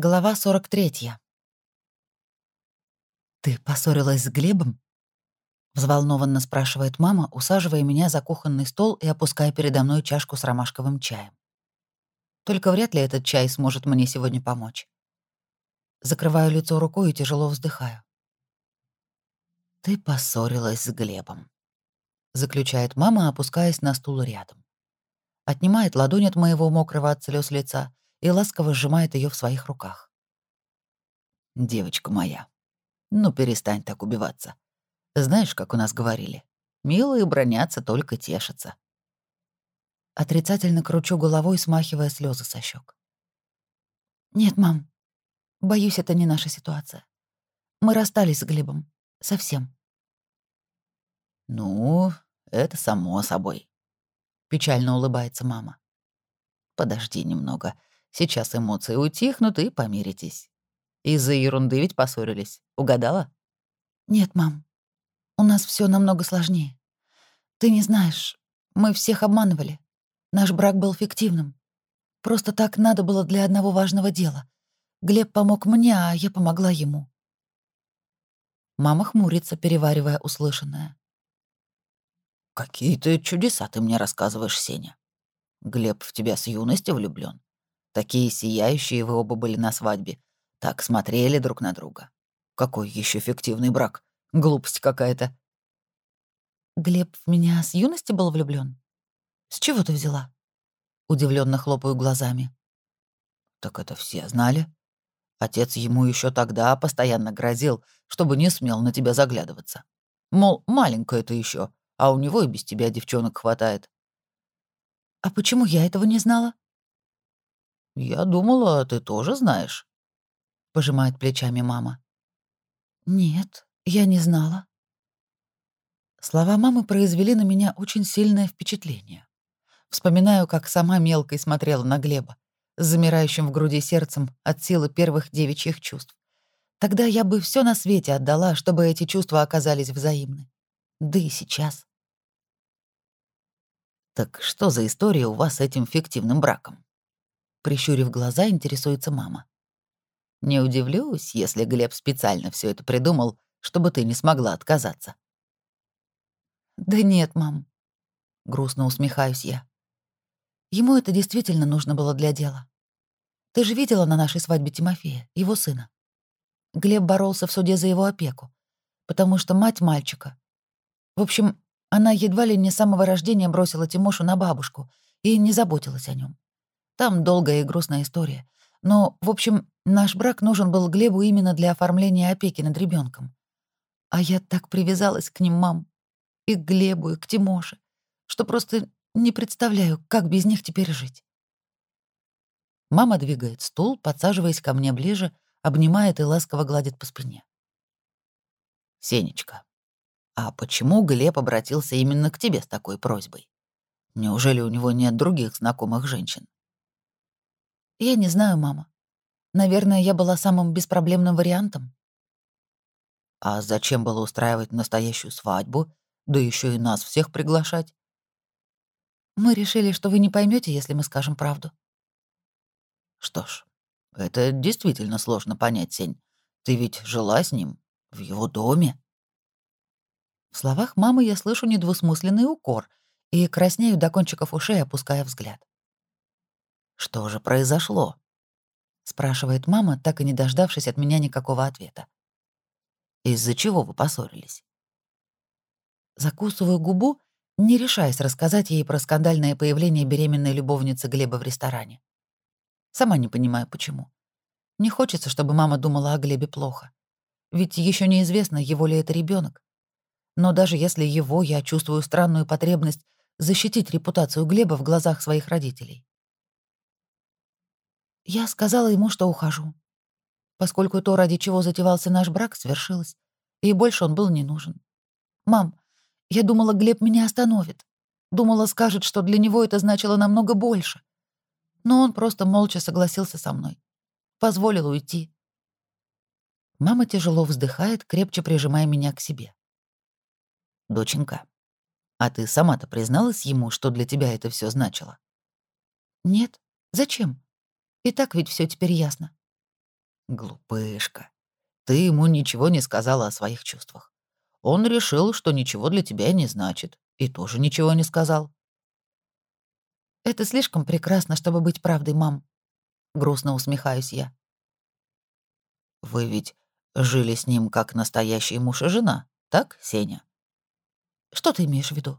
Глава 43. «Ты поссорилась с Глебом?» — взволнованно спрашивает мама, усаживая меня за кухонный стол и опуская передо мной чашку с ромашковым чаем. Только вряд ли этот чай сможет мне сегодня помочь. Закрываю лицо рукой и тяжело вздыхаю. «Ты поссорилась с Глебом», — заключает мама, опускаясь на стул рядом. Отнимает ладонь от моего мокрого от слез лица и ласково сжимает ее в своих руках. «Девочка моя, ну перестань так убиваться. Знаешь, как у нас говорили, милые бронятся, только тешатся». Отрицательно кручу головой, смахивая слезы со щек. «Нет, мам, боюсь, это не наша ситуация. Мы расстались с Глебом. Совсем». «Ну, это само собой», — печально улыбается мама. «Подожди немного. Сейчас эмоции утихнут и помиритесь. Из-за ерунды ведь поссорились. Угадала? Нет, мам. У нас все намного сложнее. Ты не знаешь, мы всех обманывали. Наш брак был фиктивным. Просто так надо было для одного важного дела. Глеб помог мне, а я помогла ему. Мама хмурится, переваривая услышанное. «Какие ты чудеса ты мне рассказываешь, Сеня. Глеб в тебя с юности влюблен. Такие сияющие вы оба были на свадьбе. Так смотрели друг на друга. Какой еще фиктивный брак? Глупость какая-то. Глеб в меня с юности был влюблен. С чего ты взяла? Удивленно хлопаю глазами. Так это все знали. Отец ему еще тогда постоянно грозил, чтобы не смел на тебя заглядываться. Мол, маленькая ты еще, а у него и без тебя девчонок хватает. А почему я этого не знала? «Я думала, ты тоже знаешь», — пожимает плечами мама. «Нет, я не знала». Слова мамы произвели на меня очень сильное впечатление. Вспоминаю, как сама мелкой смотрела на Глеба, с замирающим в груди сердцем от силы первых девичьих чувств. Тогда я бы все на свете отдала, чтобы эти чувства оказались взаимны. Да и сейчас. «Так что за история у вас с этим фиктивным браком?» Прищурив глаза, интересуется мама. Не удивлюсь, если Глеб специально все это придумал, чтобы ты не смогла отказаться. Да нет, мам. Грустно усмехаюсь я. Ему это действительно нужно было для дела. Ты же видела на нашей свадьбе Тимофея, его сына. Глеб боролся в суде за его опеку, потому что мать мальчика... В общем, она едва ли не с самого рождения бросила Тимошу на бабушку и не заботилась о нем. Там долгая и грустная история. Но, в общем, наш брак нужен был Глебу именно для оформления опеки над ребенком. А я так привязалась к ним, мам. И к Глебу, и к Тимоше, что просто не представляю, как без них теперь жить. Мама двигает стул, подсаживаясь ко мне ближе, обнимает и ласково гладит по спине. «Сенечка, а почему Глеб обратился именно к тебе с такой просьбой? Неужели у него нет других знакомых женщин?» Я не знаю, мама. Наверное, я была самым беспроблемным вариантом. А зачем было устраивать настоящую свадьбу, да еще и нас всех приглашать? Мы решили, что вы не поймете, если мы скажем правду. Что ж, это действительно сложно понять, Сень. Ты ведь жила с ним в его доме. В словах мамы я слышу недвусмысленный укор и краснею до кончиков ушей, опуская взгляд. «Что же произошло?» — спрашивает мама, так и не дождавшись от меня никакого ответа. «Из-за чего вы поссорились?» Закусываю губу, не решаясь рассказать ей про скандальное появление беременной любовницы Глеба в ресторане. Сама не понимаю, почему. Не хочется, чтобы мама думала о Глебе плохо. Ведь еще неизвестно, его ли это ребенок. Но даже если его, я чувствую странную потребность защитить репутацию Глеба в глазах своих родителей. Я сказала ему, что ухожу, поскольку то, ради чего затевался наш брак, свершилось, и больше он был не нужен. «Мам, я думала, Глеб меня остановит. Думала, скажет, что для него это значило намного больше. Но он просто молча согласился со мной. Позволил уйти. Мама тяжело вздыхает, крепче прижимая меня к себе. «Доченька, а ты сама-то призналась ему, что для тебя это все значило?» «Нет. Зачем? И так ведь все теперь ясно. Глупышка. Ты ему ничего не сказала о своих чувствах. Он решил, что ничего для тебя не значит, и тоже ничего не сказал. Это слишком прекрасно, чтобы быть правдой, мам. Грустно усмехаюсь я. Вы ведь жили с ним как настоящий муж и жена, так, Сеня? Что ты имеешь в виду?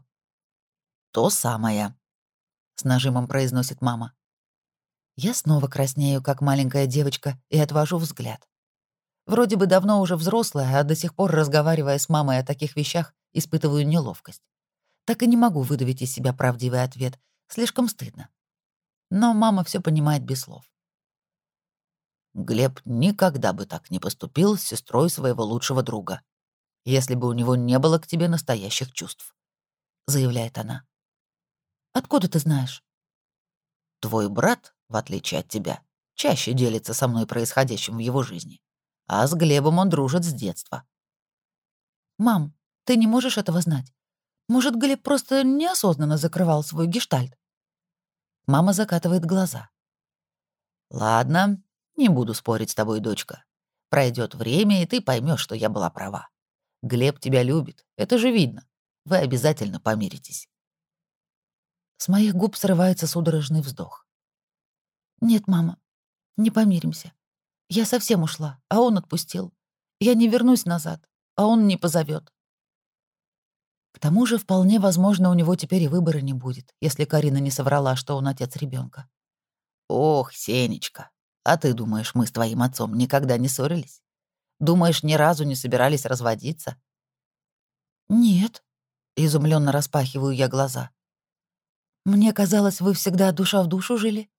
То самое, с нажимом произносит мама. Я снова краснею, как маленькая девочка, и отвожу взгляд. Вроде бы давно уже взрослая, а до сих пор, разговаривая с мамой о таких вещах, испытываю неловкость. Так и не могу выдавить из себя правдивый ответ. Слишком стыдно. Но мама все понимает без слов. Глеб никогда бы так не поступил с сестрой своего лучшего друга, если бы у него не было к тебе настоящих чувств, заявляет она. Откуда ты знаешь? Твой брат, в отличие от тебя, чаще делится со мной происходящим в его жизни. А с Глебом он дружит с детства. Мам, ты не можешь этого знать. Может, Глеб просто неосознанно закрывал свой гештальт? Мама закатывает глаза. Ладно, не буду спорить с тобой, дочка. Пройдет время, и ты поймешь, что я была права. Глеб тебя любит, это же видно. Вы обязательно помиритесь. С моих губ срывается судорожный вздох. Нет, мама, не помиримся. Я совсем ушла, а он отпустил. Я не вернусь назад, а он не позовет. К тому же, вполне возможно, у него теперь и выбора не будет, если Карина не соврала, что он отец ребенка. Ох, Сенечка, а ты думаешь, мы с твоим отцом никогда не ссорились? Думаешь, ни разу не собирались разводиться? Нет, изумленно распахиваю я глаза. Мне казалось, вы всегда душа в душу жили.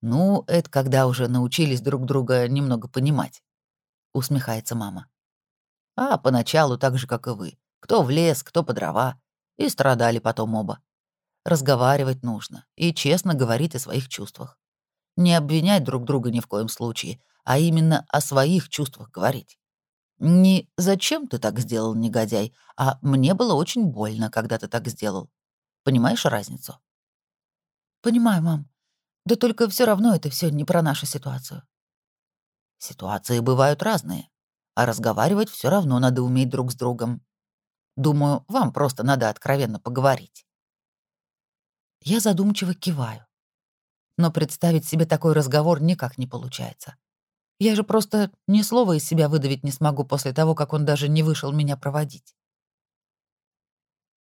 «Ну, это когда уже научились друг друга немного понимать», — усмехается мама. «А поначалу так же, как и вы. Кто в лес, кто по дрова. И страдали потом оба. Разговаривать нужно и честно говорить о своих чувствах. Не обвинять друг друга ни в коем случае, а именно о своих чувствах говорить. Не «зачем ты так сделал, негодяй», а «мне было очень больно, когда ты так сделал». Понимаешь разницу? «Понимаю, мам. Да только все равно это все не про нашу ситуацию. Ситуации бывают разные, а разговаривать все равно надо уметь друг с другом. Думаю, вам просто надо откровенно поговорить. Я задумчиво киваю. Но представить себе такой разговор никак не получается. Я же просто ни слова из себя выдавить не смогу после того, как он даже не вышел меня проводить.